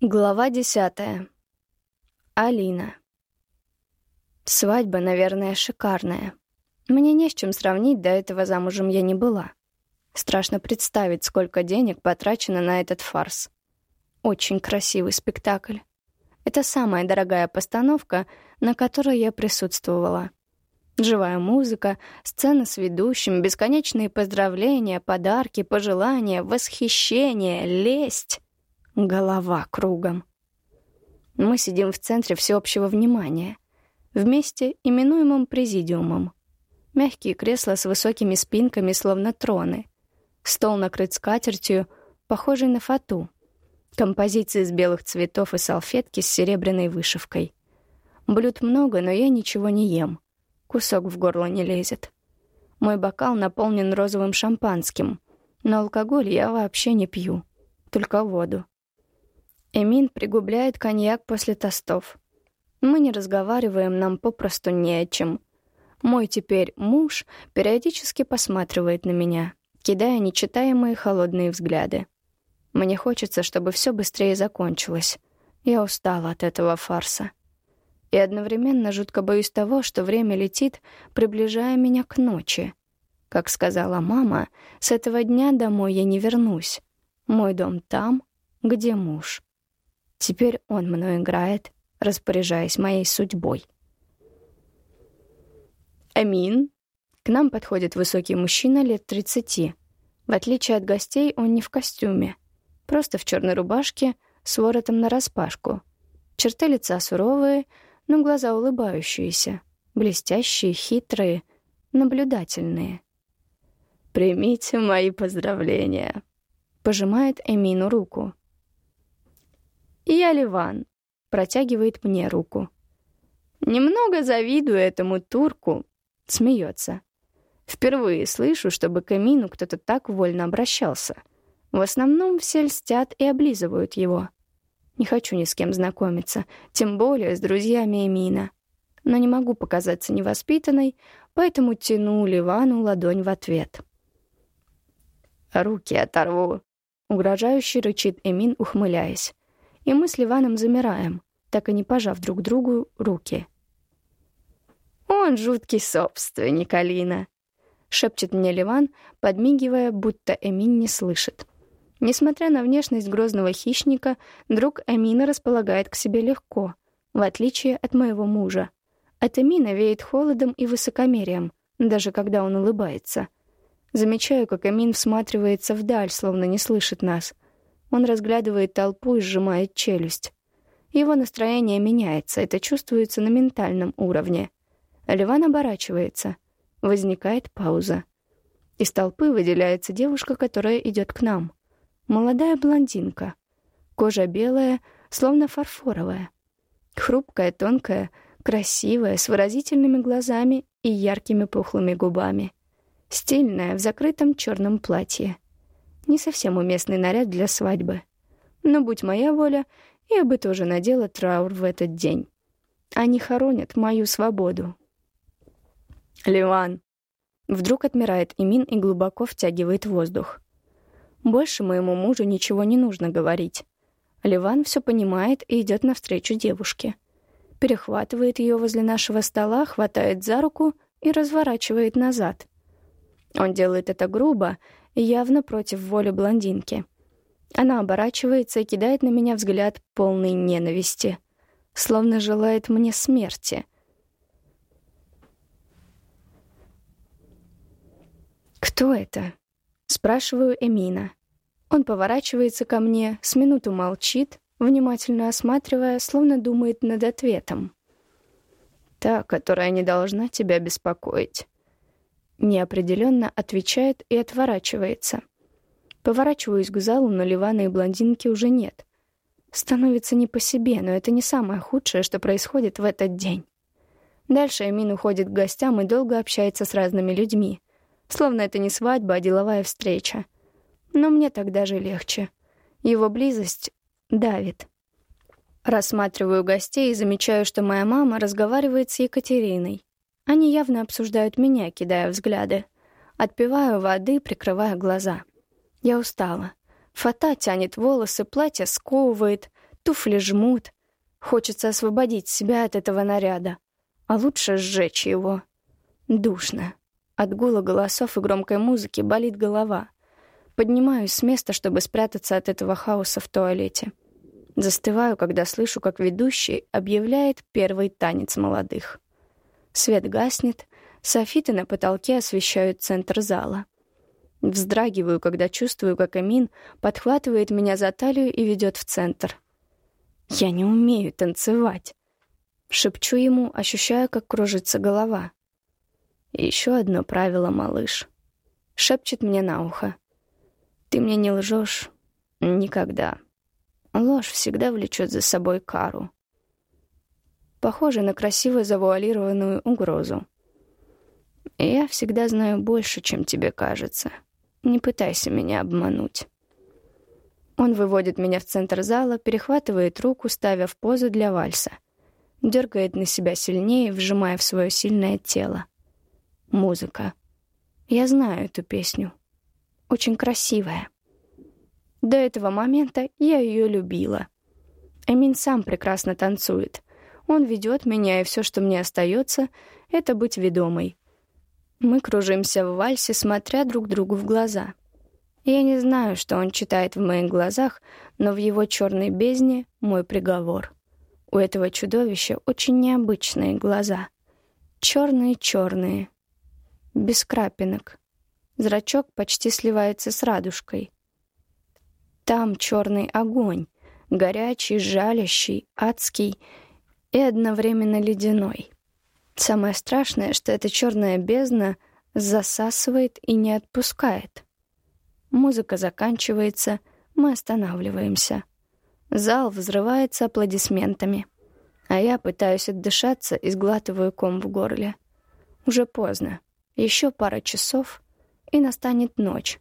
Глава десятая. Алина. Свадьба, наверное, шикарная. Мне не с чем сравнить, до этого замужем я не была. Страшно представить, сколько денег потрачено на этот фарс. Очень красивый спектакль. Это самая дорогая постановка, на которой я присутствовала. Живая музыка, сцена с ведущим, бесконечные поздравления, подарки, пожелания, восхищение, лесть. Голова кругом. Мы сидим в центре всеобщего внимания, вместе именуемым президиумом. Мягкие кресла с высокими спинками, словно троны. Стол накрыт скатертью, похожей на фату. Композиции из белых цветов и салфетки с серебряной вышивкой. Блюд много, но я ничего не ем. Кусок в горло не лезет. Мой бокал наполнен розовым шампанским, но алкоголь я вообще не пью, только воду. Эмин пригубляет коньяк после тостов. Мы не разговариваем, нам попросту не о чем. Мой теперь муж периодически посматривает на меня, кидая нечитаемые холодные взгляды. Мне хочется, чтобы все быстрее закончилось. Я устала от этого фарса. И одновременно жутко боюсь того, что время летит, приближая меня к ночи. Как сказала мама, с этого дня домой я не вернусь. Мой дом там, где муж. Теперь он мной играет, распоряжаясь моей судьбой. Амин. К нам подходит высокий мужчина лет 30. В отличие от гостей, он не в костюме. Просто в черной рубашке с воротом нараспашку. Черты лица суровые, но глаза улыбающиеся. Блестящие, хитрые, наблюдательные. «Примите мои поздравления», — пожимает Эмину руку. «Я Ливан», — протягивает мне руку. Немного завидую этому турку, смеется. Впервые слышу, чтобы к Эмину кто-то так вольно обращался. В основном все льстят и облизывают его. Не хочу ни с кем знакомиться, тем более с друзьями Эмина. Но не могу показаться невоспитанной, поэтому тяну Ливану ладонь в ответ. «Руки оторву», — угрожающе рычит Эмин, ухмыляясь и мы с Ливаном замираем, так и не пожав друг другу руки. «Он жуткий собственник, Алина», — шепчет мне Ливан, подмигивая, будто Эмин не слышит. Несмотря на внешность грозного хищника, друг Эмина располагает к себе легко, в отличие от моего мужа. От Эмина веет холодом и высокомерием, даже когда он улыбается. Замечаю, как Эмин всматривается вдаль, словно не слышит нас — он разглядывает толпу и сжимает челюсть. Его настроение меняется, это чувствуется на ментальном уровне. Ливан оборачивается. Возникает пауза. Из толпы выделяется девушка, которая идет к нам. Молодая блондинка. Кожа белая, словно фарфоровая. Хрупкая, тонкая, красивая, с выразительными глазами и яркими пухлыми губами. Стильная, в закрытом черном платье. Не совсем уместный наряд для свадьбы. Но, будь моя воля, я бы тоже надела траур в этот день. Они хоронят мою свободу. «Ливан!» Вдруг отмирает Имин и глубоко втягивает воздух. Больше моему мужу ничего не нужно говорить. Ливан все понимает и идет навстречу девушке. Перехватывает ее возле нашего стола, хватает за руку и разворачивает назад. Он делает это грубо, явно против воли блондинки. Она оборачивается и кидает на меня взгляд полный ненависти, словно желает мне смерти. «Кто это?» — спрашиваю Эмина. Он поворачивается ко мне, с минуту молчит, внимательно осматривая, словно думает над ответом. «Та, которая не должна тебя беспокоить». Неопределенно отвечает и отворачивается. Поворачиваюсь к залу, но Ливана и блондинки уже нет. Становится не по себе, но это не самое худшее, что происходит в этот день. Дальше Эмин уходит к гостям и долго общается с разными людьми. Словно это не свадьба, а деловая встреча. Но мне так даже легче. Его близость давит. Рассматриваю гостей и замечаю, что моя мама разговаривает с Екатериной. Они явно обсуждают меня, кидая взгляды. Отпиваю воды, прикрывая глаза. Я устала. Фата тянет волосы, платье сковывает. Туфли жмут. Хочется освободить себя от этого наряда. А лучше сжечь его. Душно. От гула голосов и громкой музыки болит голова. Поднимаюсь с места, чтобы спрятаться от этого хаоса в туалете. Застываю, когда слышу, как ведущий объявляет первый танец молодых. Свет гаснет, софиты на потолке освещают центр зала. Вздрагиваю, когда чувствую, как Амин подхватывает меня за талию и ведет в центр. «Я не умею танцевать», — шепчу ему, ощущая, как кружится голова. «Еще одно правило, малыш», — шепчет мне на ухо. «Ты мне не лжешь никогда». Ложь всегда влечет за собой кару. Похоже на красиво завуалированную угрозу. Я всегда знаю больше, чем тебе кажется. Не пытайся меня обмануть. Он выводит меня в центр зала, перехватывает руку, ставя в позу для вальса. Дергает на себя сильнее, вжимая в свое сильное тело. Музыка. Я знаю эту песню. Очень красивая. До этого момента я ее любила. Эмин сам прекрасно танцует. Он ведет меня, и все, что мне остается, это быть ведомой. Мы кружимся в вальсе, смотря друг другу в глаза. Я не знаю, что он читает в моих глазах, но в его черной бездне мой приговор. У этого чудовища очень необычные глаза. Черные-черные. Без крапинок. Зрачок почти сливается с радужкой. Там черный огонь, горячий, жалящий, адский и одновременно ледяной. Самое страшное, что эта черная бездна засасывает и не отпускает. Музыка заканчивается, мы останавливаемся. Зал взрывается аплодисментами. А я пытаюсь отдышаться и сглатываю ком в горле. Уже поздно. Еще пара часов, и настанет ночь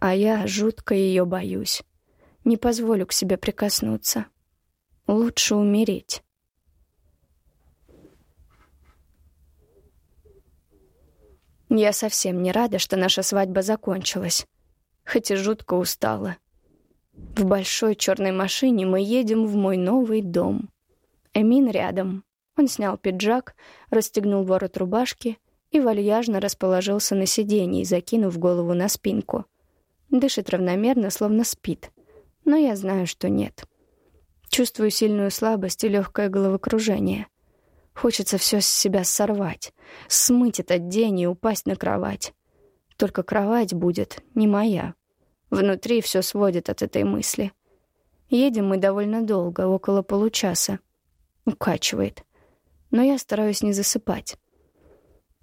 а я жутко ее боюсь. Не позволю к себе прикоснуться. Лучше умереть. Я совсем не рада, что наша свадьба закончилась, хоть и жутко устала. В большой черной машине мы едем в мой новый дом. Эмин рядом. Он снял пиджак, расстегнул ворот рубашки и вальяжно расположился на сиденье, закинув голову на спинку — Дышит равномерно, словно спит. Но я знаю, что нет. Чувствую сильную слабость и легкое головокружение. Хочется все с себя сорвать, смыть этот день и упасть на кровать. Только кровать будет не моя. Внутри все сводит от этой мысли. Едем мы довольно долго, около получаса. Укачивает. Но я стараюсь не засыпать.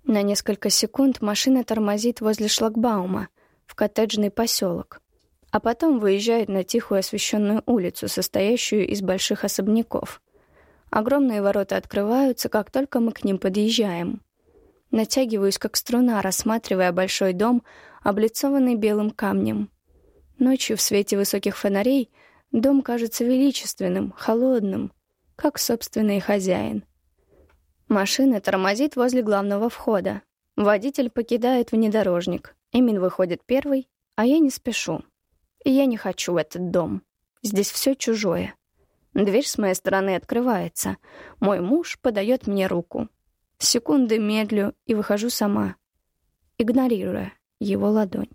На несколько секунд машина тормозит возле шлагбаума, в коттеджный поселок, а потом выезжает на тихую освещенную улицу, состоящую из больших особняков. Огромные ворота открываются, как только мы к ним подъезжаем. Натягиваюсь, как струна, рассматривая большой дом, облицованный белым камнем. Ночью в свете высоких фонарей дом кажется величественным, холодным, как собственный хозяин. Машина тормозит возле главного входа. Водитель покидает внедорожник. Эмин выходит первый, а я не спешу. И я не хочу в этот дом. Здесь все чужое. Дверь с моей стороны открывается. Мой муж подает мне руку. Секунды медлю и выхожу сама, игнорируя его ладонь.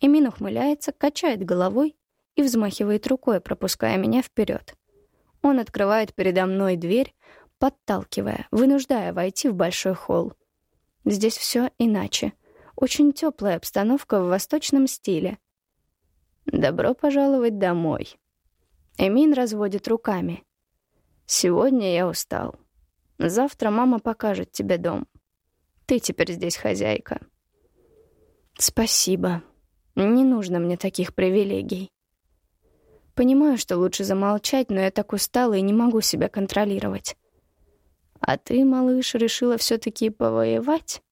Эмин ухмыляется, качает головой и взмахивает рукой, пропуская меня вперед. Он открывает передо мной дверь, подталкивая, вынуждая войти в большой холл. Здесь все иначе. Очень теплая обстановка в восточном стиле. «Добро пожаловать домой». Эмин разводит руками. «Сегодня я устал. Завтра мама покажет тебе дом. Ты теперь здесь хозяйка». «Спасибо. Не нужно мне таких привилегий». Понимаю, что лучше замолчать, но я так устала и не могу себя контролировать. «А ты, малыш, решила все-таки повоевать?»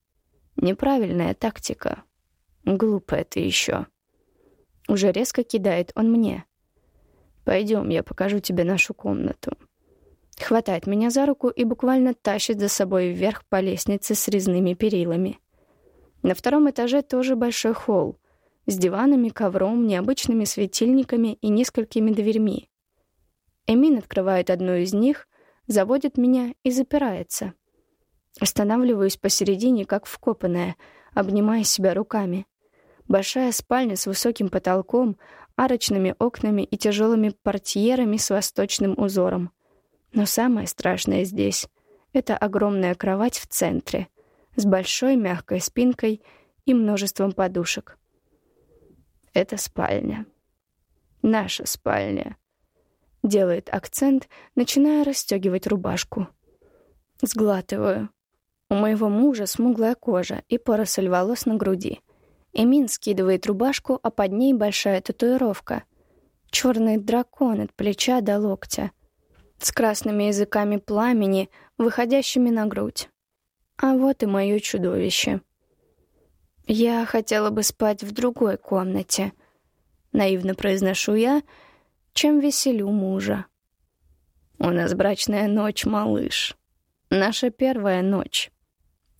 Неправильная тактика. Глупая ты еще. Уже резко кидает он мне. Пойдем, я покажу тебе нашу комнату. Хватает меня за руку и буквально тащит за собой вверх по лестнице с резными перилами. На втором этаже тоже большой холл с диванами, ковром, необычными светильниками и несколькими дверьми. Эмин открывает одну из них, заводит меня и запирается. Останавливаюсь посередине, как вкопанная, обнимая себя руками. Большая спальня с высоким потолком, арочными окнами и тяжелыми портьерами с восточным узором. Но самое страшное здесь — это огромная кровать в центре, с большой мягкой спинкой и множеством подушек. Это спальня. Наша спальня. Делает акцент, начиная расстегивать рубашку. Сглатываю. У моего мужа смуглая кожа и поросль волос на груди. Эмин скидывает рубашку, а под ней большая татуировка. Черный дракон от плеча до локтя. С красными языками пламени, выходящими на грудь. А вот и мое чудовище. Я хотела бы спать в другой комнате. Наивно произношу я, чем веселю мужа. У нас брачная ночь, малыш. Наша первая ночь.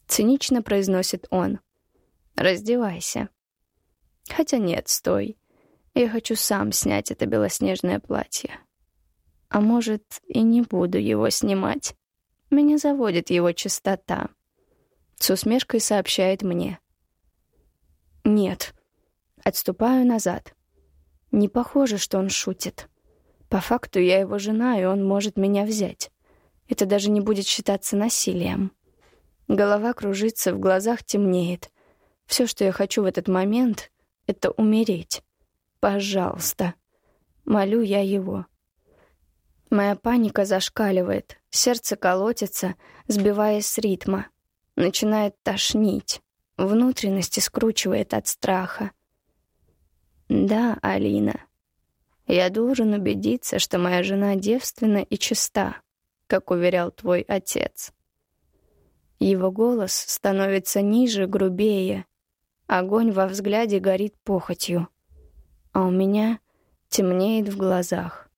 Цинично произносит он. Раздевайся. Хотя нет, стой. Я хочу сам снять это белоснежное платье. А может, и не буду его снимать. Меня заводит его чистота. С усмешкой сообщает мне. Нет. Отступаю назад. Не похоже, что он шутит. По факту я его жена, и он может меня взять. Это даже не будет считаться насилием. Голова кружится, в глазах темнеет. Все, что я хочу в этот момент, — это умереть. Пожалуйста. Молю я его. Моя паника зашкаливает, сердце колотится, сбиваясь с ритма. Начинает тошнить, внутренности скручивает от страха. Да, Алина. Я должен убедиться, что моя жена девственна и чиста, как уверял твой отец. Его голос становится ниже, грубее. Огонь во взгляде горит похотью. А у меня темнеет в глазах.